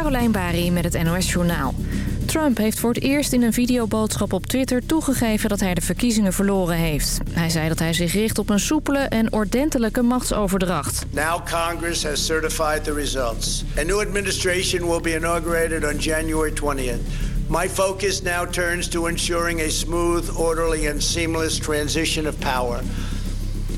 Carolijn Bari met het NOS Journaal. Trump heeft voor het eerst in een videoboodschap op Twitter toegegeven dat hij de verkiezingen verloren heeft. Hij zei dat hij zich richt op een soepele en ordentelijke machtsoverdracht. Now Congress has certified the results. A new administration will be inaugurated on January 20th. My focus now turns to ensuring a smooth, orderly and seamless transition of power.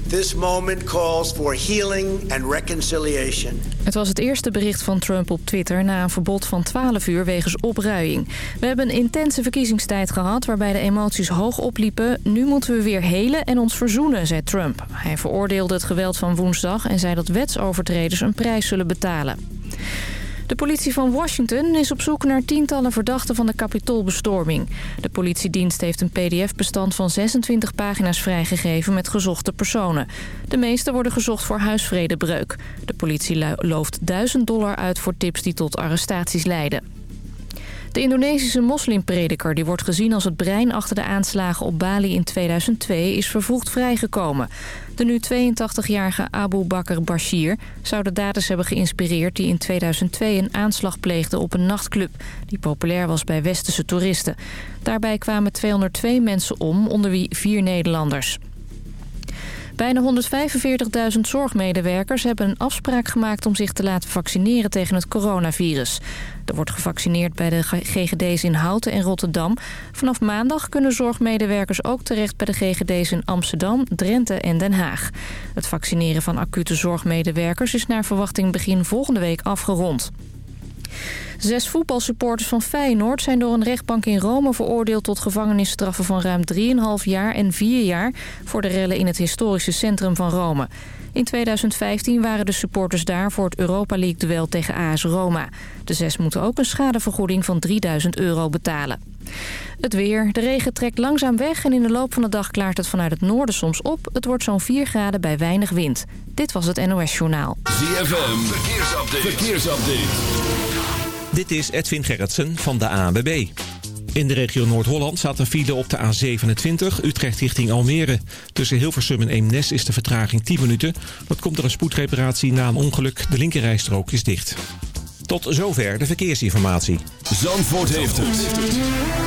This moment calls for healing and reconciliation. Het was het eerste bericht van Trump op Twitter na een verbod van 12 uur wegens opruiing. We hebben een intense verkiezingstijd gehad waarbij de emoties hoog opliepen. Nu moeten we weer helen en ons verzoenen, zei Trump. Hij veroordeelde het geweld van woensdag en zei dat wetsovertreders een prijs zullen betalen. De politie van Washington is op zoek naar tientallen verdachten van de Capitoolbestorming. De politiedienst heeft een pdf-bestand van 26 pagina's vrijgegeven met gezochte personen. De meeste worden gezocht voor huisvredebreuk. De politie looft 1000 dollar uit voor tips die tot arrestaties leiden. De Indonesische moslimprediker, die wordt gezien als het brein achter de aanslagen op Bali in 2002, is vervroegd vrijgekomen. De nu 82-jarige Abu Bakr Bashir zou de daders hebben geïnspireerd... die in 2002 een aanslag pleegden op een nachtclub... die populair was bij westerse toeristen. Daarbij kwamen 202 mensen om, onder wie vier Nederlanders. Bijna 145.000 zorgmedewerkers hebben een afspraak gemaakt om zich te laten vaccineren tegen het coronavirus. Er wordt gevaccineerd bij de GGD's in Houten en Rotterdam. Vanaf maandag kunnen zorgmedewerkers ook terecht bij de GGD's in Amsterdam, Drenthe en Den Haag. Het vaccineren van acute zorgmedewerkers is naar verwachting begin volgende week afgerond. Zes voetbalsupporters van Feyenoord zijn door een rechtbank in Rome veroordeeld tot gevangenisstraffen van ruim 3,5 jaar en 4 jaar voor de rellen in het historische centrum van Rome. In 2015 waren de supporters daar voor het Europa League-duel tegen AS Roma. De zes moeten ook een schadevergoeding van 3000 euro betalen. Het weer. De regen trekt langzaam weg en in de loop van de dag klaart het vanuit het noorden soms op. Het wordt zo'n 4 graden bij weinig wind. Dit was het NOS Journaal. ZFM. Verkeersupdate. Verkeersupdate. Dit is Edwin Gerritsen van de ANWB. In de regio Noord-Holland staat een file op de A27, Utrecht richting Almere. Tussen Hilversum en Eemnes is de vertraging 10 minuten. Dat komt door een spoedreparatie na een ongeluk. De linkerrijstrook is dicht. Tot zover de verkeersinformatie. Zandvoort heeft het.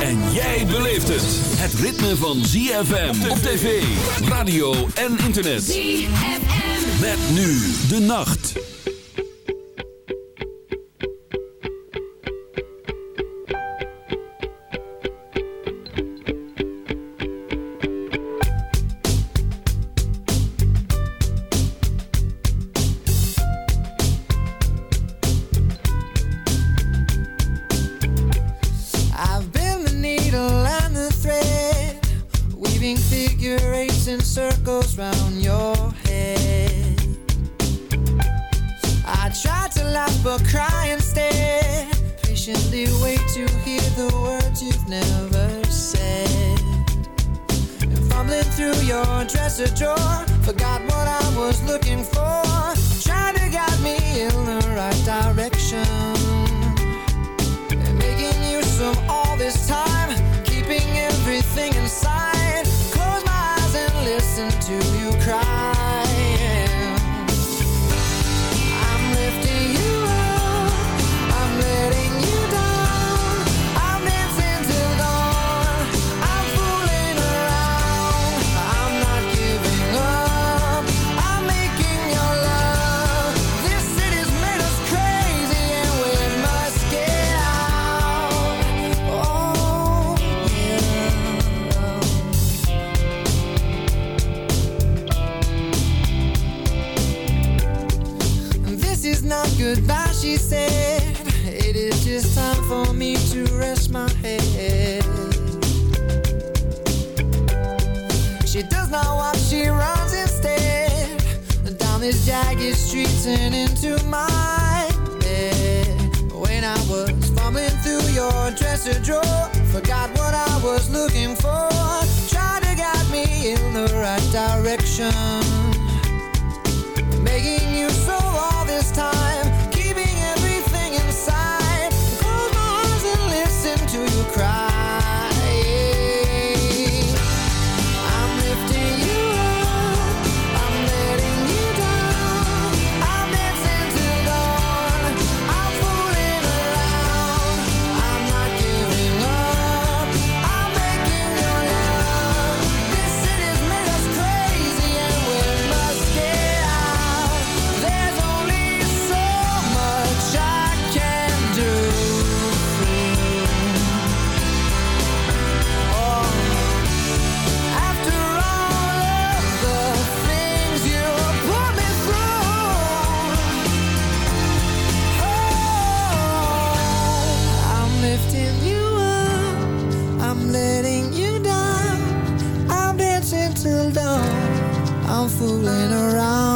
En jij beleeft het. Het ritme van ZFM op tv, radio en internet. ZFM. Met nu de nacht. I'm fooling around.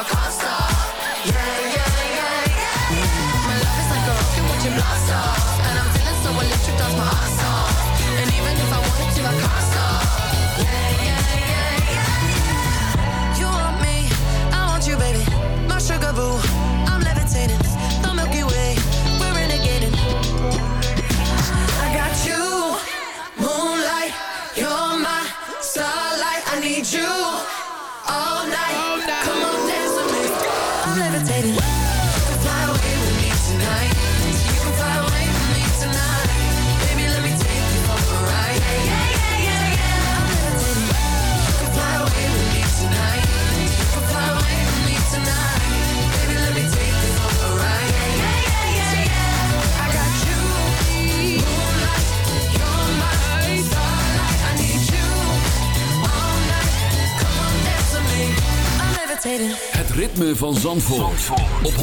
I. Yeah, yeah, yeah, yeah. My love is like a rocket, watch it blast off. And I'm feeling so electric, my. And even if I wanted to, I can't stop. Yeah, yeah, yeah, yeah. You want me, I want you, baby. My sugar boo, I'm levitating. The Milky Way, we're renegading. I got you, moonlight. You're my starlight. I need you levitating. Het ritme van Zandvoort, op 106.9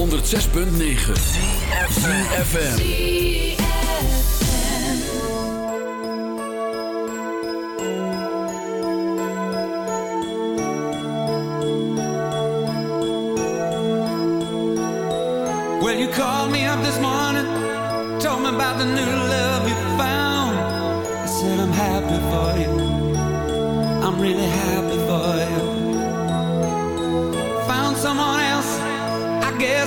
ZFM. Well, you called me up this morning, told me about the new love you found. I said, I'm happy for you. I'm really happy for you.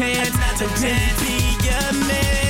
chance not to be a man.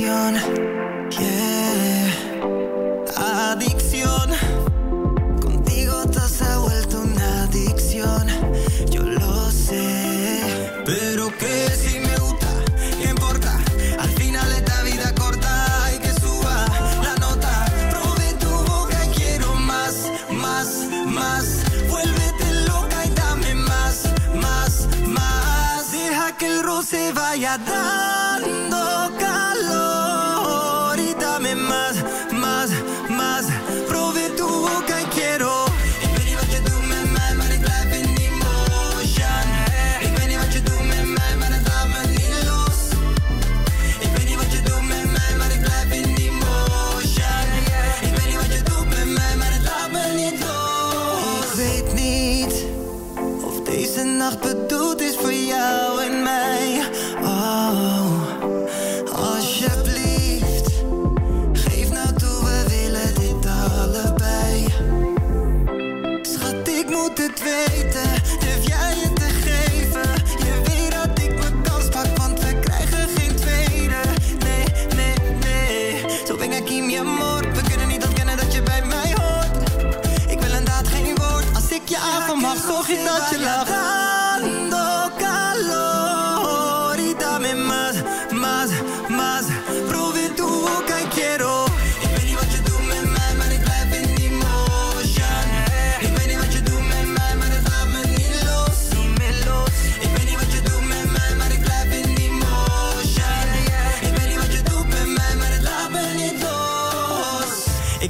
canción. Voor jou en mij, oh, alsjeblieft. Geef nou toe, we willen dit allebei. Schat, ik moet het weten, durf jij je te geven? Je weet dat ik mijn kans pak, want we krijgen geen tweede. Nee, nee, nee, zo ben ik hem je. We kunnen niet ontkennen dat je bij mij hoort. Ik wil inderdaad geen woord, als ik je aan van mag, volg je dat je laat.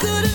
good.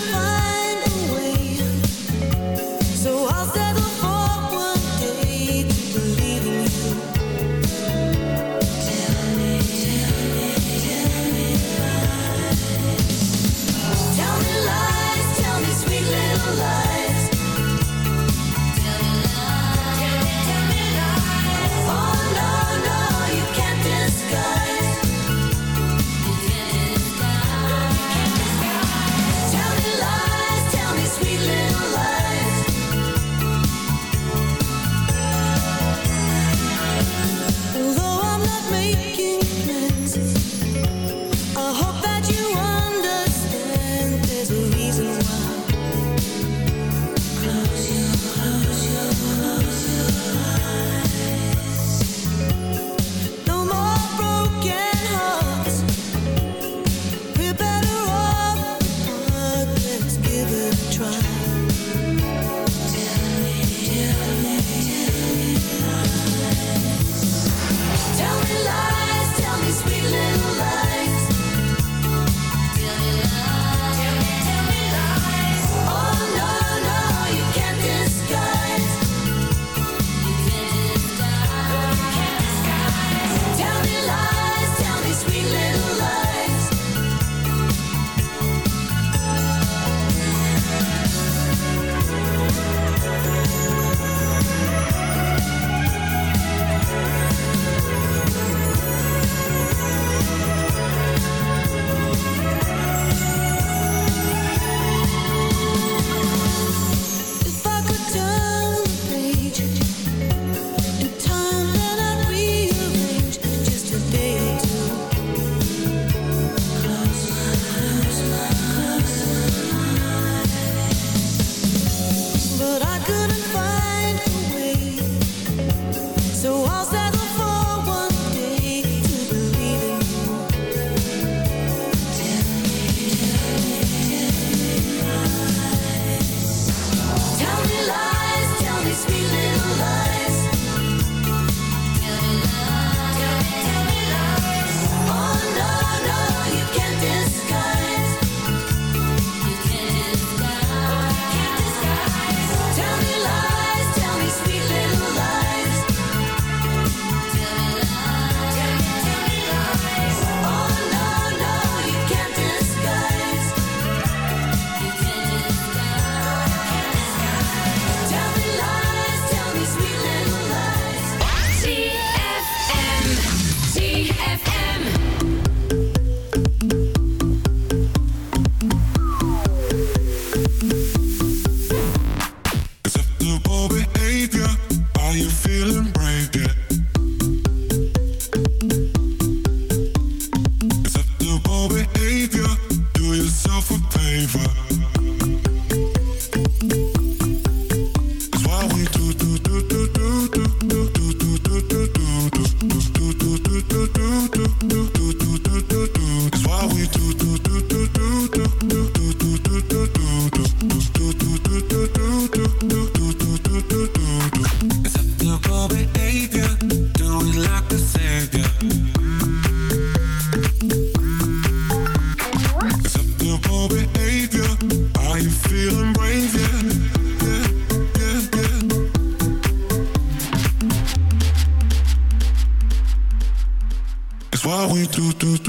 It's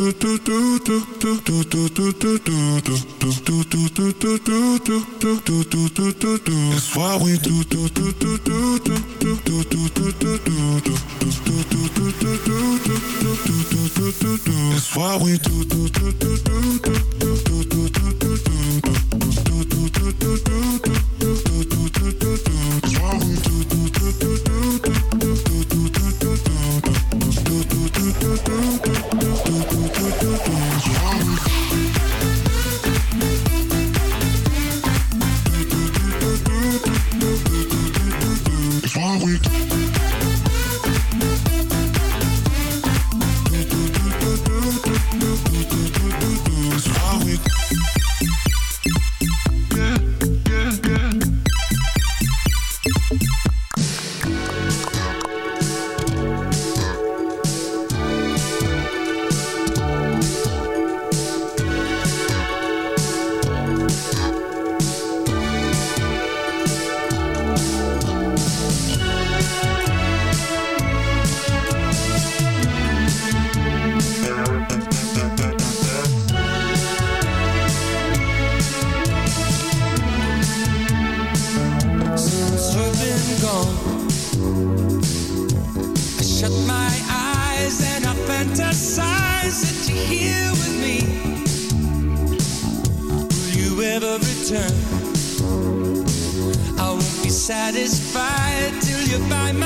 what we do. It's what we do. by my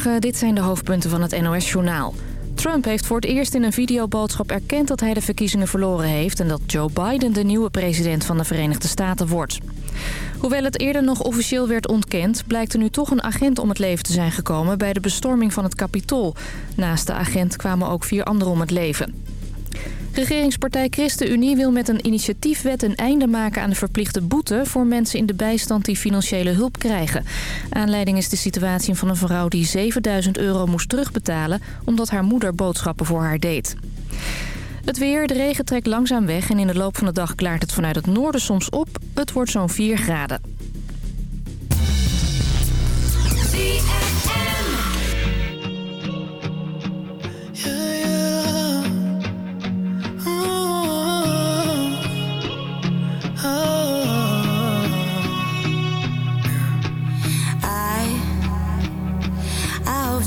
Dit zijn de hoofdpunten van het NOS-journaal. Trump heeft voor het eerst in een videoboodschap erkend dat hij de verkiezingen verloren heeft... en dat Joe Biden de nieuwe president van de Verenigde Staten wordt. Hoewel het eerder nog officieel werd ontkend... blijkt er nu toch een agent om het leven te zijn gekomen bij de bestorming van het Capitool. Naast de agent kwamen ook vier anderen om het leven. Regeringspartij ChristenUnie wil met een initiatiefwet een einde maken aan de verplichte boete voor mensen in de bijstand die financiële hulp krijgen. Aanleiding is de situatie van een vrouw die 7000 euro moest terugbetalen omdat haar moeder boodschappen voor haar deed. Het weer, de regen trekt langzaam weg en in de loop van de dag klaart het vanuit het noorden soms op. Het wordt zo'n 4 graden.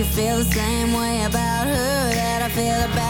you feel the same way about her that I feel about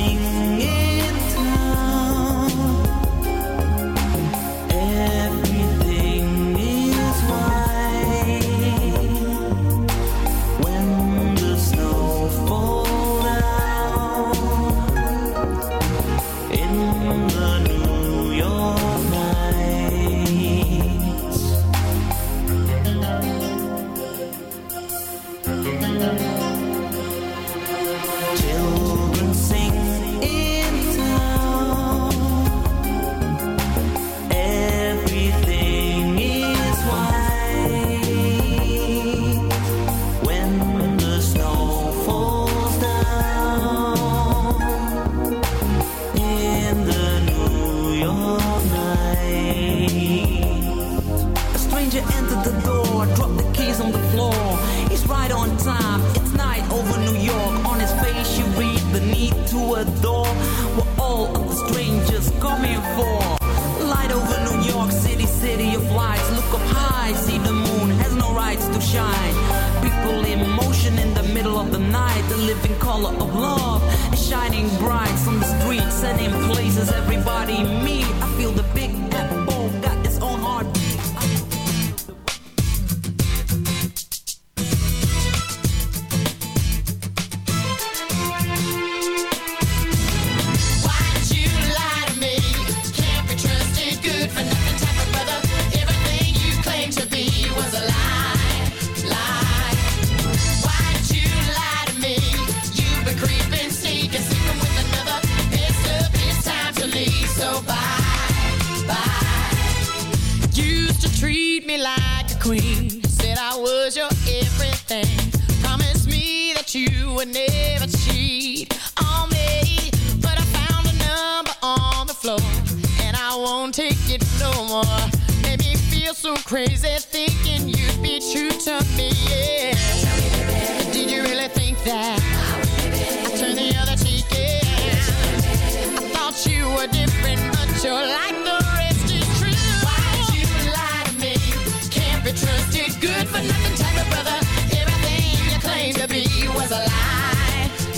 color of love shining bright on the streets and in places everybody meet. I feel the big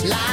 life.